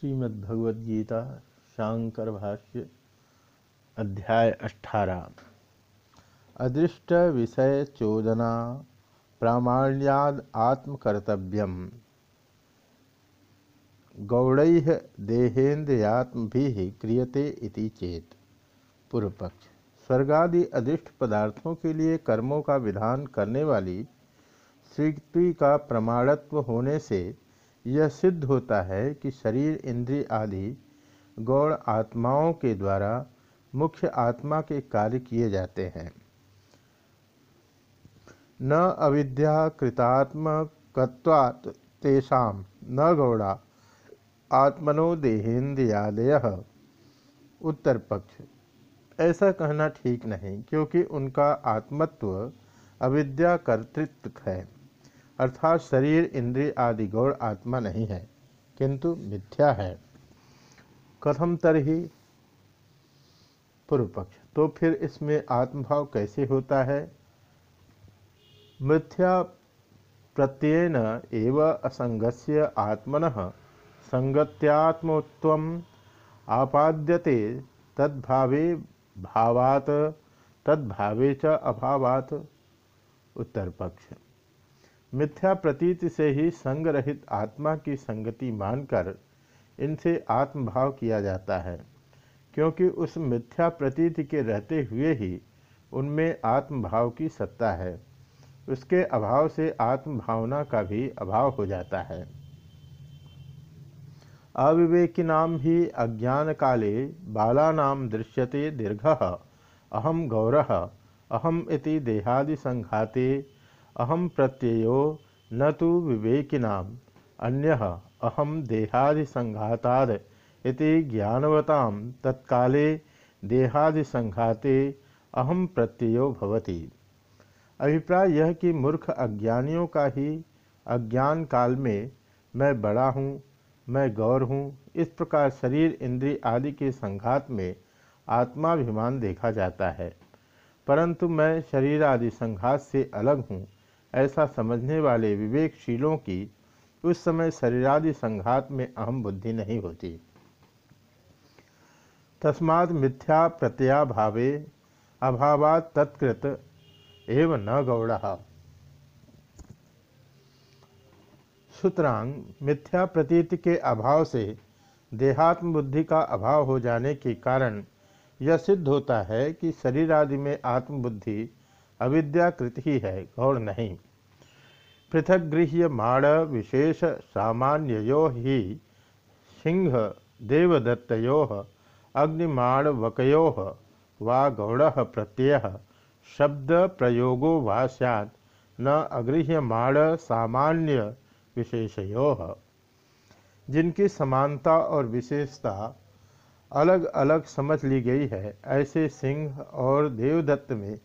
श्रीमद्भगवद्गीता शांकर भाष्य अध्याय अठारह अदृष्ट विषय चोदना प्रामाण्याद आत्मकर्तव्यम। गौड़ देहेन्द्रियात्म भी क्रियते इति चेत। पूर्वपक्ष। स्वर्गादि अदृष्ट पदार्थों के लिए कर्मों का विधान करने वाली स्वीकृति का प्रमाणत्व होने से यह सिद्ध होता है कि शरीर इंद्रिय आदि गौण आत्माओं के द्वारा मुख्य आत्मा के कार्य किए जाते हैं। न अविद्या कृतात्मकत्वात् न गौड़ा आत्मनो देहेन्द्रियादय उत्तर पक्ष। ऐसा कहना ठीक नहीं, क्योंकि उनका आत्मत्व अविद्या कर्तृत्व है। अर्थात शरीर, इंद्रिय आदि गौड़ आत्मा नहीं है, किंतु मिथ्या है। कथम तरही पूर्व पक्ष तो फिर इसमें आत्मभाव कैसे होता है? मिथ्या प्रत्ययन एव असंगस्य आत्मन संगत्यात्मत्व आपाद्यते, तद्भावे भावात, तद्भावे च अभावात। उत्तर पक्ष मिथ्या प्रतीति से ही संग रहित आत्मा की संगति मानकर इनसे आत्मभाव किया जाता है, क्योंकि उस मिथ्या प्रतीति के रहते हुए ही उनमें आत्मभाव की सत्ता है। उसके अभाव से आत्मभावना का भी अभाव हो जाता है। अविवेकिनाम ही अज्ञान काले बालानाम दृश्यते दीर्घ अहम गौर, अहम इति देहादि संघाते अहम प्रत्ययो न तो विवेकिना अन्य अहम देहादिसंघाताद ज्ञानवतां तत्काले देहादिसंघाते अहम प्रत्ययो भवति। अभिप्राय यह कि मूर्ख अज्ञानियों का ही अज्ञान काल में मैं बड़ा हूँ, मैं गौर हूँ, इस प्रकार शरीर, इंद्रिय आदि के संघात में आत्माभिमान देखा जाता है। परंतु मैं शरीर आदि संघात से अलग हूँ ऐसा समझने वाले विवेकशीलों की उस समय शरीरादि संघात में अहम बुद्धि नहीं होती। तस्मात् मिथ्या प्रत्या भावे, अभावात तत्कृत, एवं न गौड़। सुतरांग, मिथ्या प्रतीति के अभाव से देहात्म बुद्धि का अभाव हो जाने के कारण यह सिद्ध होता है कि शरीर आदि में आत्मबुद्धि अविद्याकृत ही है गौड़ नहीं। पृथक गृह्य माण विशेष सामान्यो ही, सिंह देवदत्तो अग्निमाणवको वा गौड़ प्रत्यय, शब्द प्रयोगो वा सैद न अगृह्यमाण सामान्य विशेषयो। जिनकी समानता और विशेषता अलग अलग समझ ली गई है, ऐसे सिंह और देवदत्त में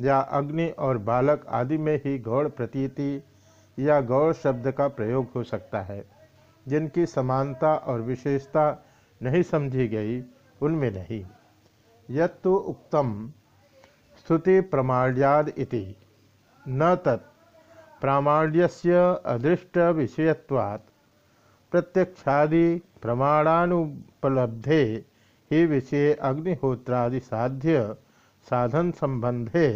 या अग्नि और बालक आदि में ही गौड़ प्रतीति या गौड़ शब्द का प्रयोग हो सकता है। जिनकी समानता और विशेषता नहीं समझी गई, उनमें नहीं। तो उक्तम स्तुति प्रमाण्याद इति। न तत् प्रामाण्यस्य अदृष्ट विषयत्वात्। प्रत्यक्षादि प्रमाणानुपलब्धे ही विषय अग्निहोत्रादि साध्य साधन संबंधे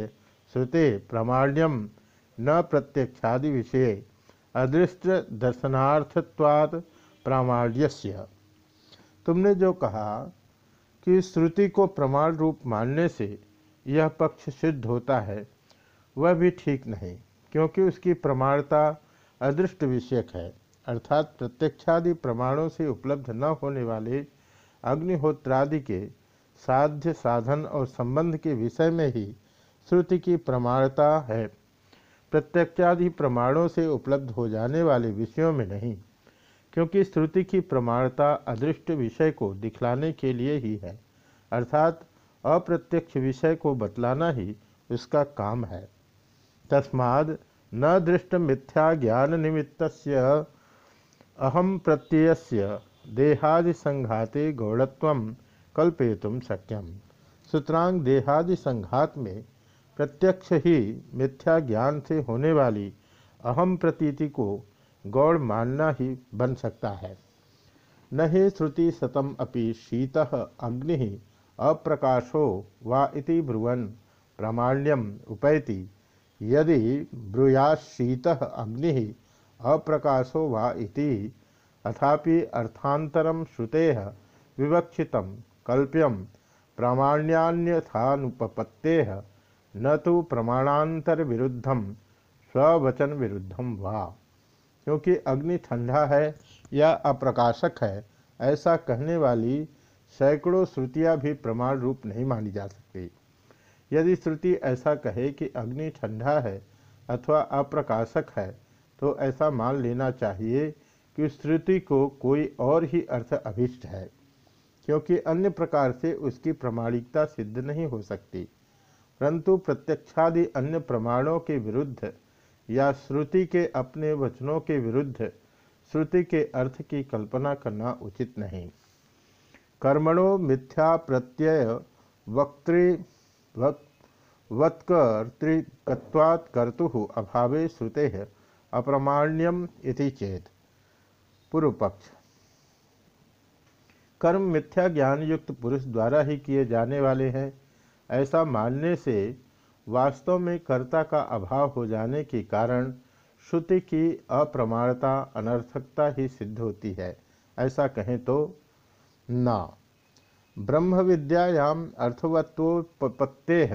श्रुते प्रमाण्यम न प्रत्यक्षादि विषय अदृष्ट दर्शनार्थत्वात् प्रामाण्यस्य। तुमने जो कहा कि श्रुति को प्रमाण रूप मानने से यह पक्ष सिद्ध होता है, वह भी ठीक नहीं, क्योंकि उसकी प्रमाणता अदृष्ट विषयक है, अर्थात प्रत्यक्षादि प्रमाणों से उपलब्ध न होने वाले अग्निहोत्रादि के साध्य साधन और संबंध के विषय में ही श्रुति की प्रमाणता है। प्रत्यक्षादि प्रमाणों से उपलब्ध हो जाने वाले विषयों में नहीं, क्योंकि श्रुति की प्रमाणता अदृष्ट विषय को दिखलाने के लिए ही है, अर्थात अप्रत्यक्ष विषय को बतलाना ही उसका काम है। तस्माद न दृष्ट मिथ्या ज्ञान निमित्त अहम प्रत्यय देहादि संघाते गौड़त्व कल्पेतुम शक्यम। सुतरांग देहादि संघात में प्रत्यक्ष ही मिथ्या ज्ञान से होने वाली अहम प्रतीति को गौड़ मानना ही बन सकता है। न ही श्रुति सतम अपि शीत अग्नि अप्रकाशो वा इति ब्रुवन् प्रामाण्यम उपैति। यदि ब्रूयाशीत अग्नि अप्रकाशो वा इति अथापि अर्थांतरम श्रुते विवक्षित कल्प्यम प्रामाण्यान्यथानुपपत्ते न तो प्रमाणांतर विरुद्धम स्ववचन विरुद्धम वा। क्योंकि अग्नि ठंडा है या अप्रकाशक है, ऐसा कहने वाली सैकड़ों श्रुतियाँ भी प्रमाण रूप नहीं मानी जा सकती। यदि श्रुति ऐसा कहे कि अग्नि ठंडा है अथवा अप्रकाशक है तो ऐसा मान लेना चाहिए कि श्रुति को कोई और ही अर्थ अभिष्ट है। क्योंकि अन्य प्रकार से उसकी प्रमाणिकता सिद्ध नहीं हो सकती। परंतु प्रत्यक्षादि अन्य प्रमाणों के विरुद्ध या श्रुति के अपने वचनों के विरुद्ध श्रुति के अर्थ की कल्पना करना उचित नहीं। कर्मणों मिथ्या प्रत्यय वक्तृ वत्कर्तृकत्वात् कर्तु अभावे श्रुते अप्रमाण्यम इति चेत। पूर्व पक्ष कर्म मिथ्या ज्ञान युक्त पुरुष द्वारा ही किए जाने वाले हैं। ऐसा मानने से वास्तव में कर्ता का अभाव हो जाने के कारण श्रुति की अप्रमाणता, अनर्थकता ही सिद्ध होती है। ऐसा कहें तो ना। ब्रह्म विद्यायाम अर्थवत्वोपत्ते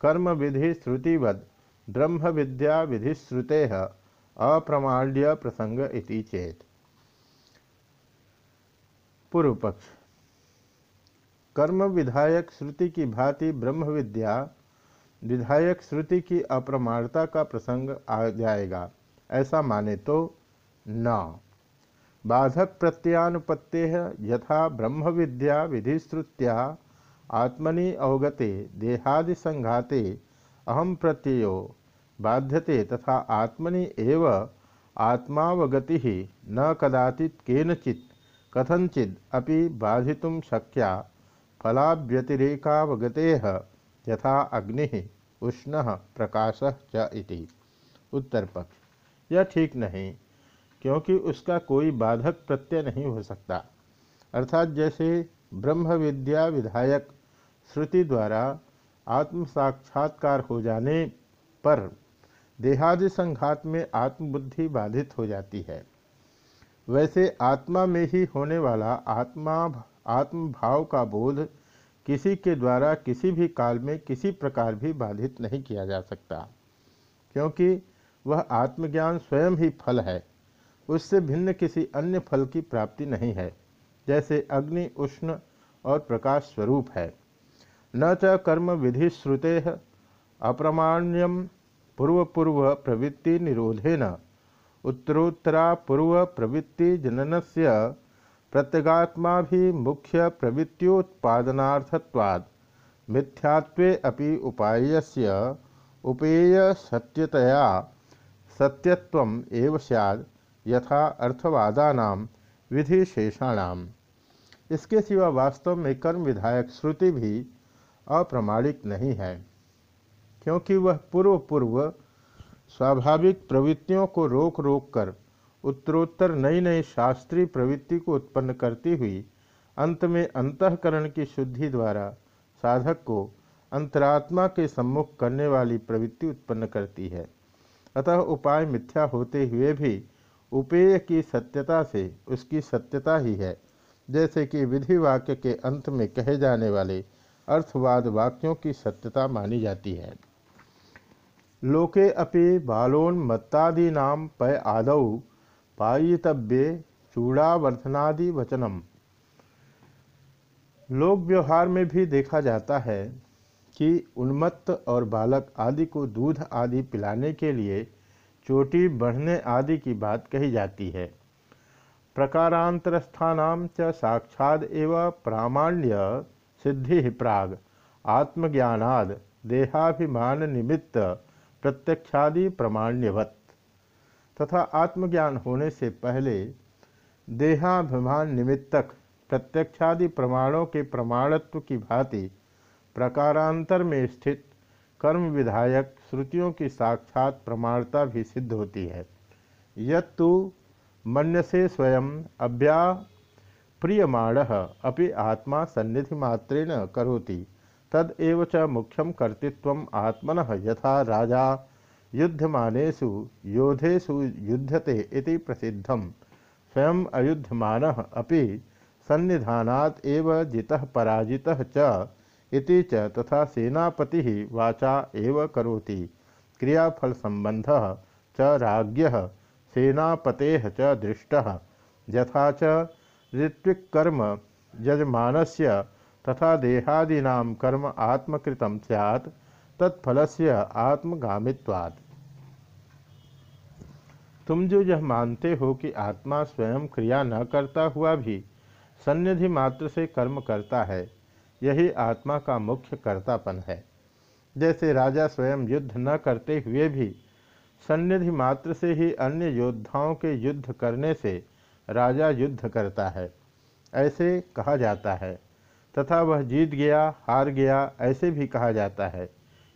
कर्म विधि श्रुतिवद ब्रह्म विद्या विधि श्रुते अप्रमाण्य प्रसंग इति चेत। पूर्व पक्ष कर्म विधायक श्रुति की भांति ब्रह्म विद्या विधायक श्रुति की अप्रमाणता का प्रसंग आ जाएगा। ऐसा माने तो न। बाधक प्रत्यानुपत्ते यथा ब्रह्म विद्या विधिश्रुत्या आत्मनि अवगते, देहादि संघाते अहम प्रत्ययो, बाध्यते तथा आत्मनि एव आत्मावगति न कदाचित केनचित। कथंचिद अपि बाधितुम शक्या। फलाव्यतिरेकावगते यथा अग्नि उष्ण प्रकाश च इति। उत्तर पक्ष यह ठीक नहीं, क्योंकि उसका कोई बाधक प्रत्यय नहीं हो सकता। अर्थात जैसे ब्रह्म विद्या विधायक श्रुति द्वारा आत्म साक्षात्कार हो जाने पर देहादि संघात में आत्मबुद्धि बाधित हो जाती है। वैसे आत्मा में ही होने वाला आत्मा, आत्मभाव का बोध किसी के द्वारा किसी भी काल में किसी प्रकार भी बाधित नहीं किया जा सकता, क्योंकि वह आत्मज्ञान स्वयं ही फल है। उससे भिन्न किसी अन्य फल की प्राप्ति नहीं है, जैसे अग्नि, उष्ण और प्रकाश स्वरूप है। न च कर्म विधि श्रुते अप्रमाण्यम पूर्व पूर्व प्रवृत्ति निरोधेन। उत्तरोत्तरा पूर्व प्रवृत्ति से मुख्य प्रवृत्त्योत्पादनार्थत्वात् मिथ्यात्वे अपि उपायस्य उपेय सत्यतया सत्यत्वम एव सैद यथा अर्थवादानाम विधिशेषाणाम। इसके सिवा वास्तव में कर्म विधायक श्रुति भी अप्रमाणिक नहीं है, क्योंकि वह पूर्व पूर्व स्वाभाविक प्रवृत्तियों को रोक रोक कर उत्तरोत्तर नई नई शास्त्रीय प्रवृत्ति को उत्पन्न करती हुई अंत में अंतकरण की शुद्धि द्वारा साधक को अंतरात्मा के सम्मुख करने वाली प्रवृत्ति उत्पन्न करती है। अतः उपाय मिथ्या होते हुए भी उपेय की सत्यता से उसकी सत्यता ही है। जैसे कि विधि वाक्य के अंत में कहे जाने वाले अर्थवाद वाक्यों की सत्यता मानी जाती है। लोके अपि बालोन्मत्तादीना पय आदौ पायितव्ये चूड़ावर्धनादि वचनम लोक व्यवहार में भी देखा जाता है कि उन्मत्त और बालक आदि को दूध आदि पिलाने के लिए चोटी बढ़ने आदि की बात कही जाती है। प्रकारांतरस्थान च साक्षाद एवं प्रामाण्य सिद्धि प्राग, आत्मज्ञानाद देहाभिमान निमित्त प्रत्यक्षादि प्रमाण्यवत। तथा आत्मज्ञान होने से पहले देहाभिमान निमित्तक प्रत्यक्षादि प्रमाणों के प्रमाणत्व की भांति प्रकारांतर में स्थित कर्म विधायक श्रुतियों की साक्षात प्रमाणता भी सिद्ध होती है। यत्तु मन से स्वयं अभ्या प्रियमाण अपि आत्मा सन्निधिमात्रेण करोति। तदव च मुख्यम कर्तृत्व आत्मन। यथा राजा, युद्धमानेषु, योधेषु युध्यते इति प्रसिद्धम स्वयं अयुध्यमान अपि सन्निधानात् एव जितः पराजितः च इति च तथा सेनापति वाचा एव करोति। क्रियाफल संबंध च राज्ञ, सेनापते च दृष्ट। यथा ऋत्विकर्म यजमानस्य तथा देहादीना कर्म आत्मकृत सैत् तत्फल से आत्मगामित्वात्। तुम जो यह मानते हो कि आत्मा स्वयं क्रिया न करता हुआ भी सन्निधि मात्र से कर्म करता है, यही आत्मा का मुख्य कर्तापन है। जैसे राजा स्वयं युद्ध न करते हुए भी सन्निधि मात्र से ही अन्य योद्धाओं के युद्ध करने से राजा युद्ध करता है, ऐसे कहा जाता है। तथा वह जीत गया, हार गया, ऐसे भी कहा जाता है।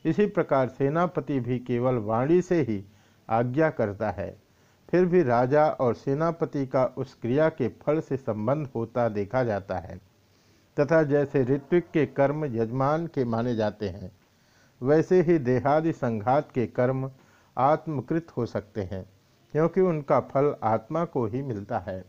इसी प्रकार सेनापति भी केवल वाणी से ही आज्ञा करता है। फिर भी राजा और सेनापति का उस क्रिया के फल से संबंध होता देखा जाता है, तथा जैसे ऋत्विक के कर्म यजमान के माने जाते हैं, वैसे ही देहादि संघात के कर्म आत्मकृत हो सकते हैं, क्योंकि उनका फल आत्मा को ही मिलता है।